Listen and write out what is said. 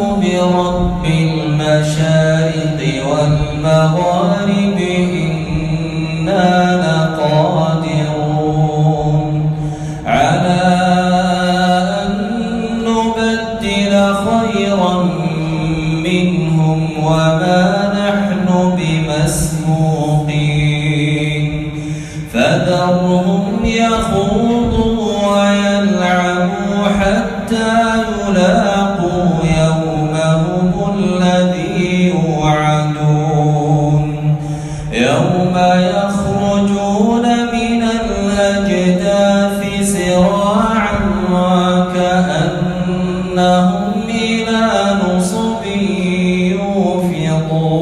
برب المشارق والمغارب إنا لقادرون. على أن نبدل خيرا منهم وما نحن بمسبوقين.